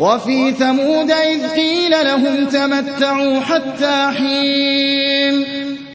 وفي ثمود إذ قيل لهم تمتعوا حتى حين